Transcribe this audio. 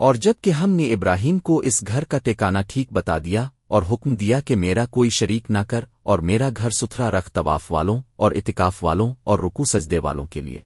اور جبکہ ہم نے ابراہیم کو اس گھر کا ٹیکانا ٹھیک بتا دیا اور حکم دیا کہ میرا کوئی شریک نہ کر اور میرا گھر ستھرا رکھ طواف والوں اور اتکاف والوں اور رکو سجدے والوں کے لیے۔